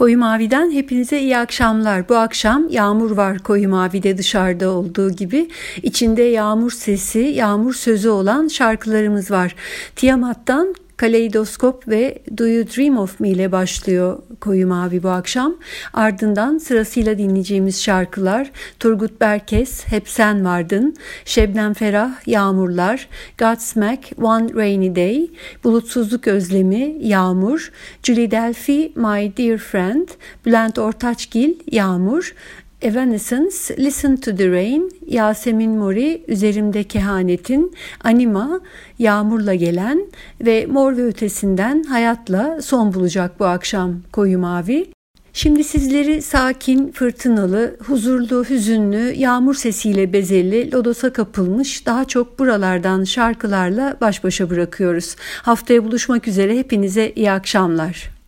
Koyu Mavi'den hepinize iyi akşamlar. Bu akşam yağmur var Koyu Mavi'de dışarıda olduğu gibi. İçinde yağmur sesi, yağmur sözü olan şarkılarımız var. Tiamat'tan Kaleidoskop ve Do You Dream of Me ile başlıyor Koyu Mavi bu akşam. Ardından sırasıyla dinleyeceğimiz şarkılar Turgut Berkes, Hep Sen Vardın, Şebnem Ferah, Yağmurlar, Godsmack, One Rainy Day, Bulutsuzluk Özlemi, Yağmur, Julie Delphi, My Dear Friend, Bülent Ortaçgil, Yağmur, Evanescence, Listen to the Rain, Yasemin Mori, Üzerimde Kehanetin, Anima, Yağmurla Gelen ve Mor ve Ötesinden Hayatla son bulacak bu akşam Koyu Mavi. Şimdi sizleri sakin, fırtınalı, huzurlu, hüzünlü, yağmur sesiyle bezeli, lodosa kapılmış daha çok buralardan şarkılarla baş başa bırakıyoruz. Haftaya buluşmak üzere hepinize iyi akşamlar.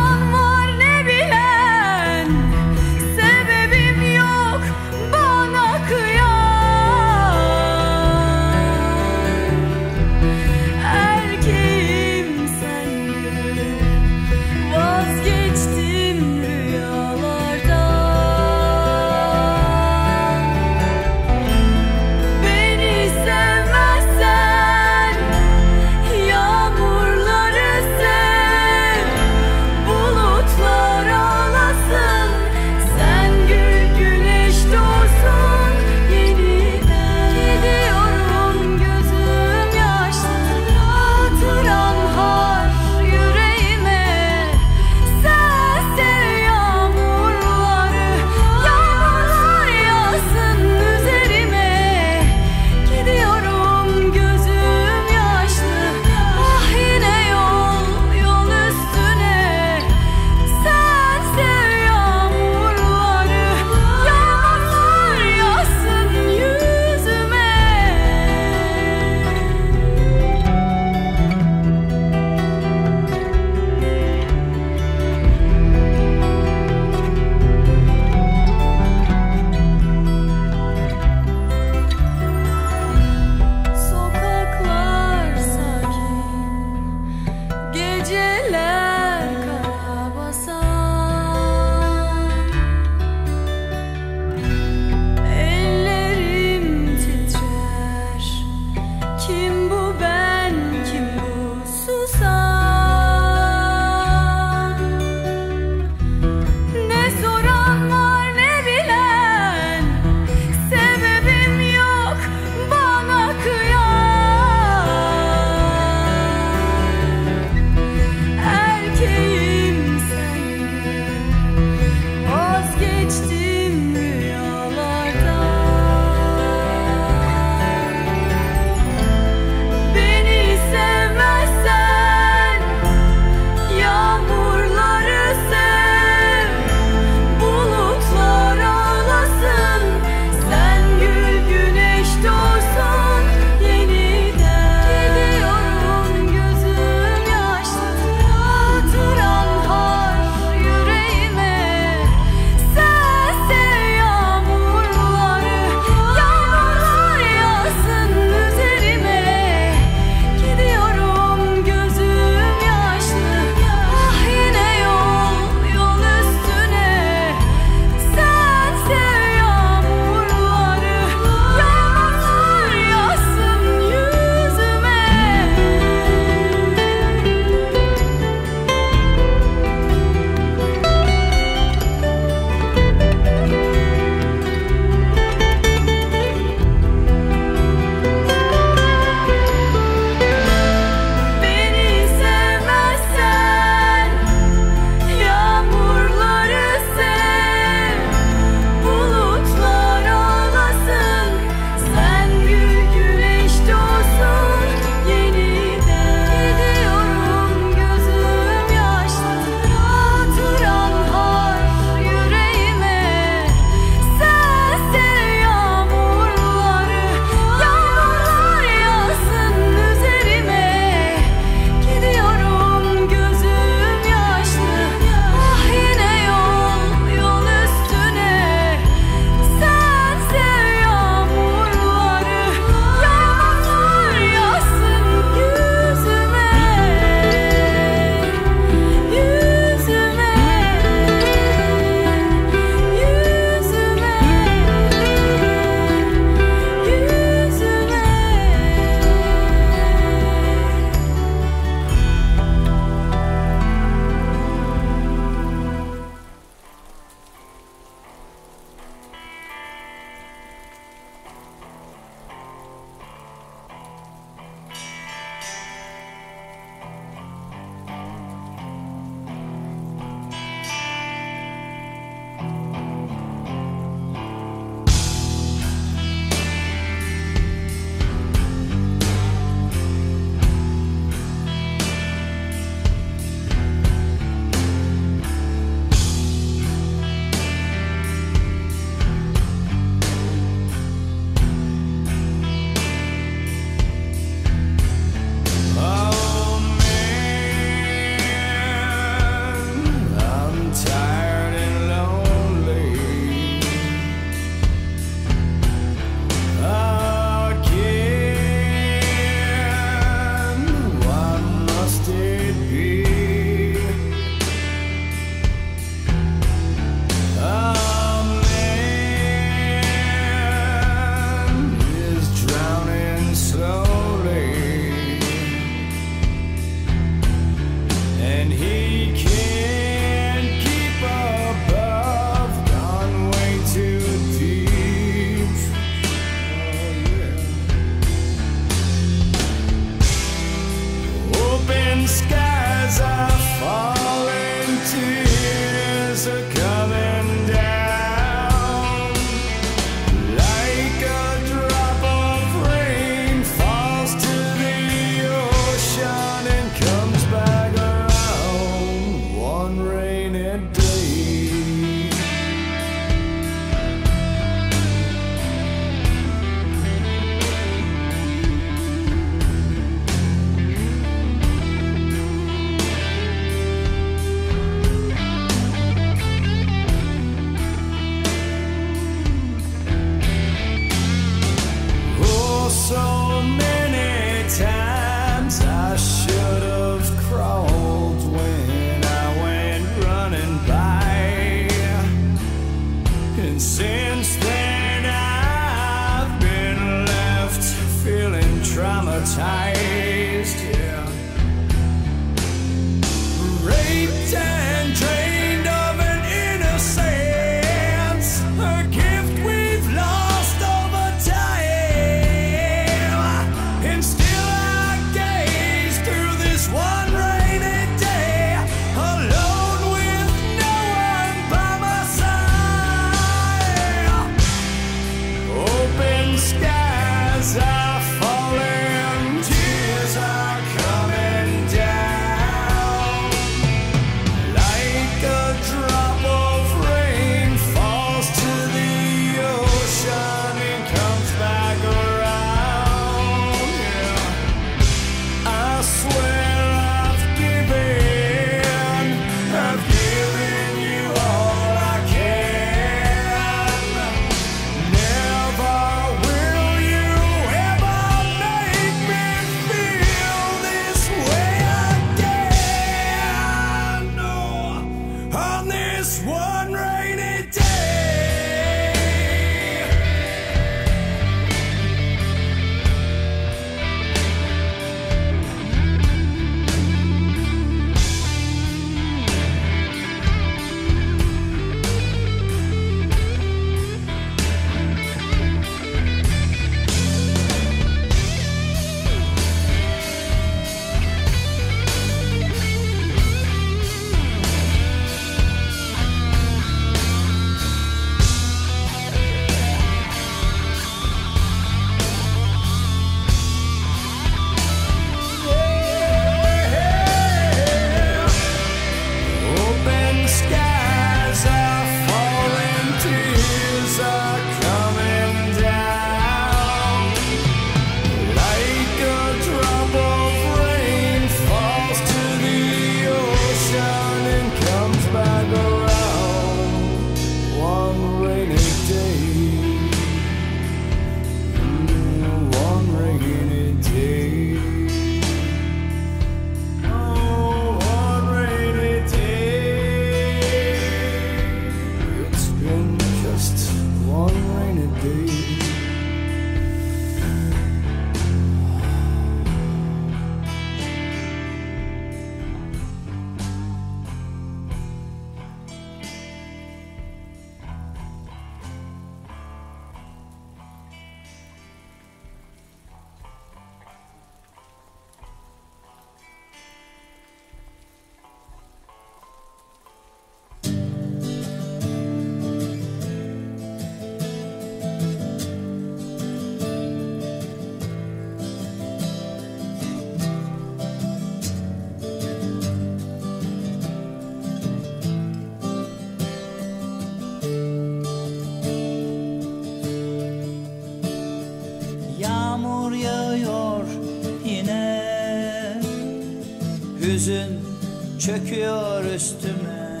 Çöküyor üstüme.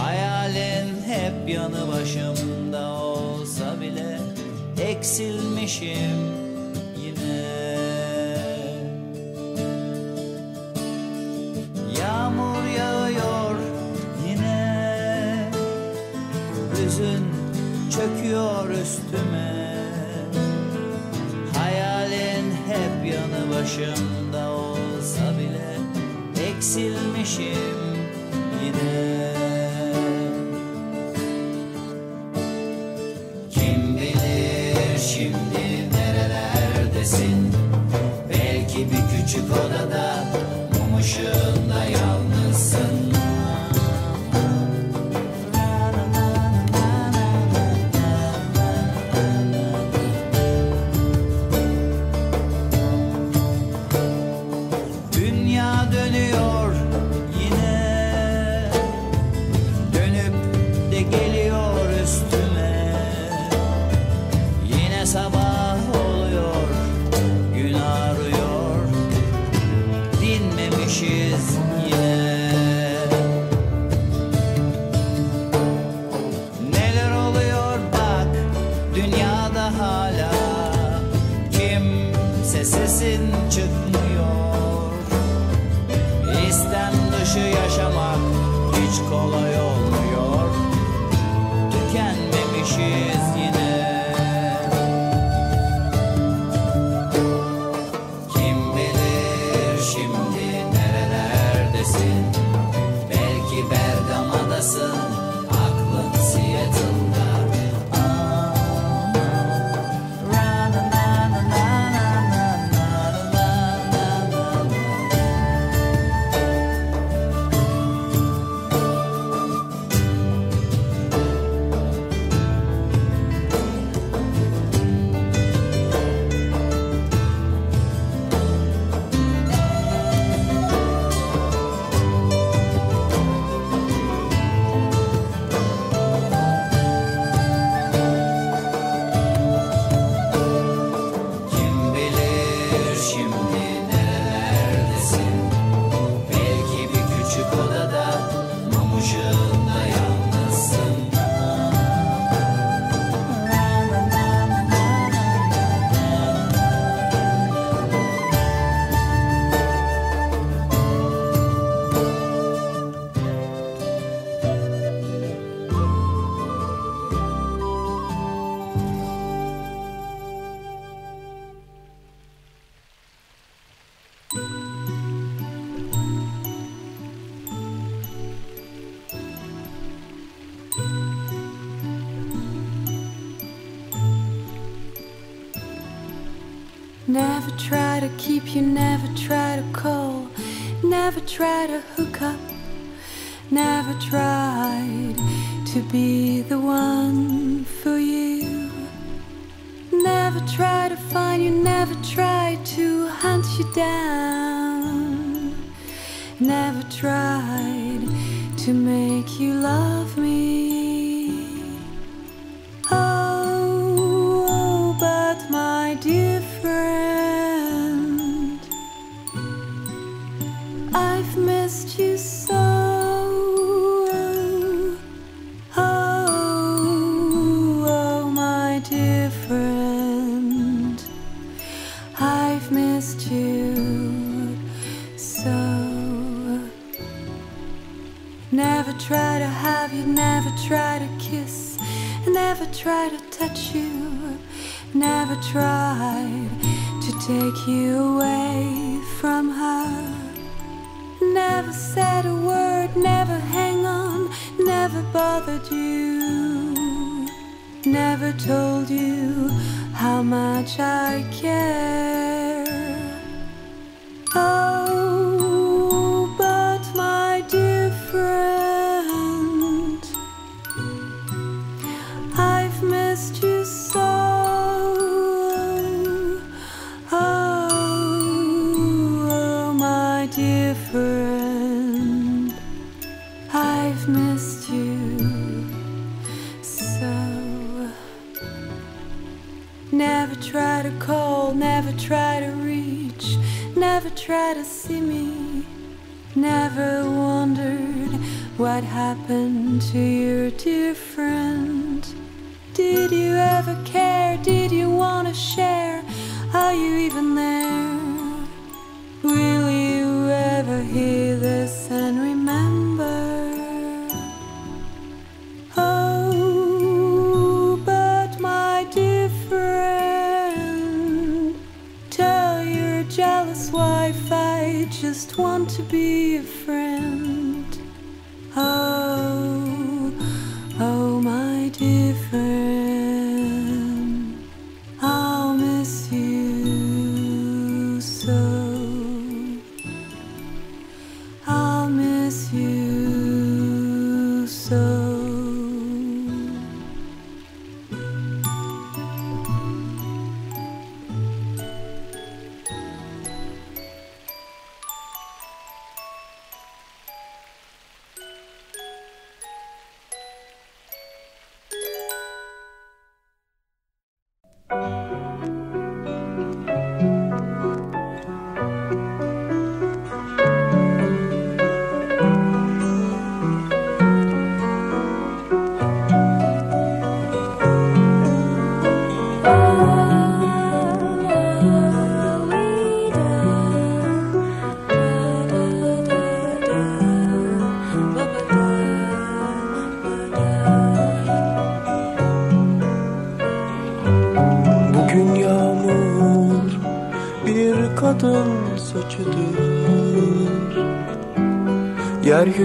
Hayalin hep yanı başımda olsa bile Eksilmişim keep you, never try to call, never try to hook up, never tried to be the one for you. Never try to find you, never try to hunt you down, try to kiss, never try to touch you, never tried to take you away from her. Never said a word, never hang on, never bothered you, never told you how much I care. Oh, try to reach, never try to see me. Never wondered what happened to your dear friend. Did you ever care? Did you want to share? Are you even there? Will you ever hear this and remember? Want to be a friend. Oh,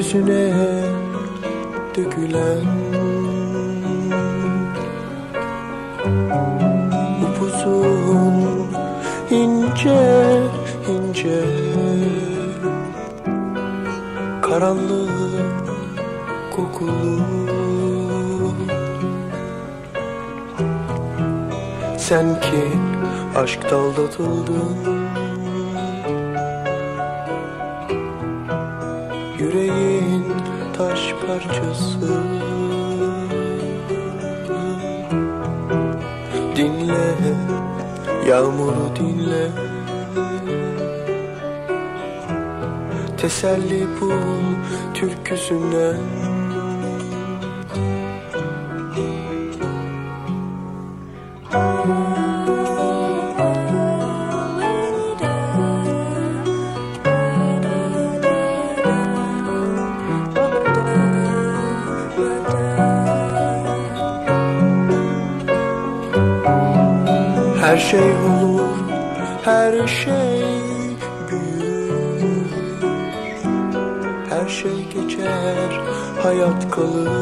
Yeryüzüne dökülen Upuzun ince ince Karanlık kokulu Sen ki aşkta aldatıldın yağmuru dinle. Teselli bul türküsünden hayat kalır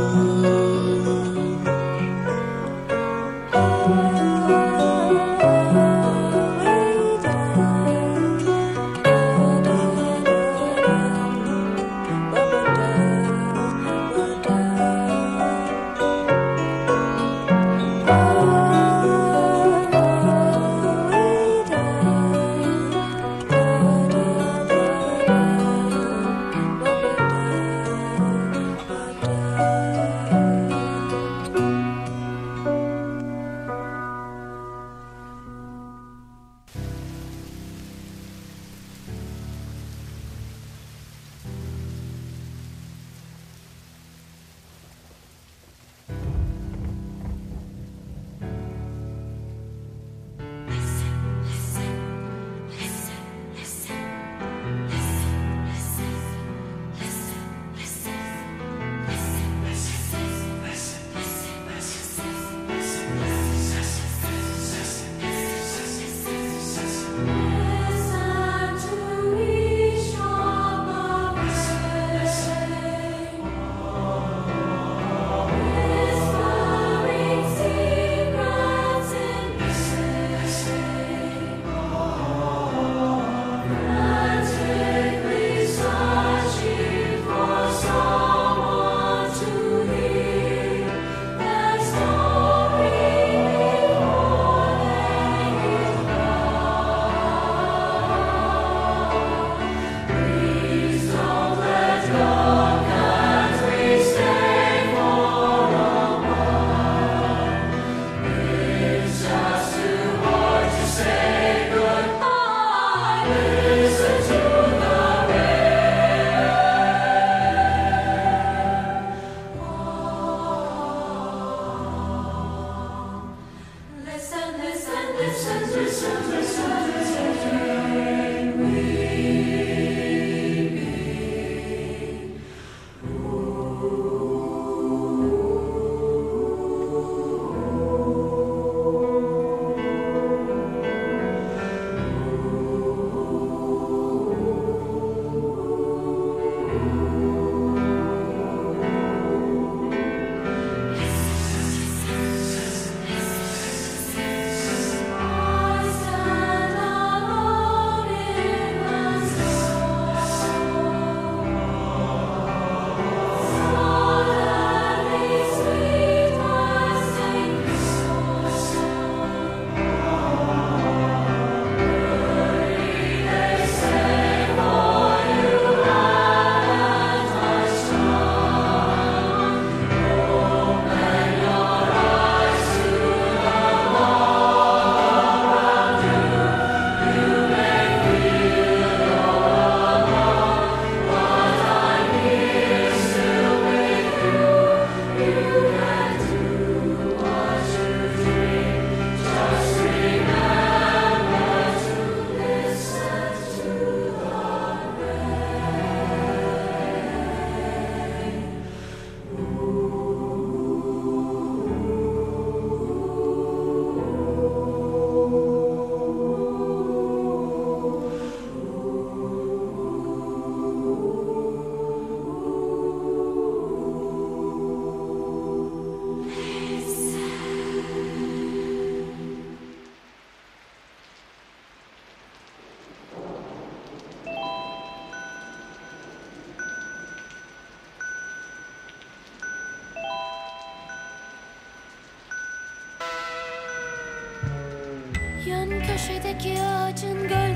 그대 키워준 걸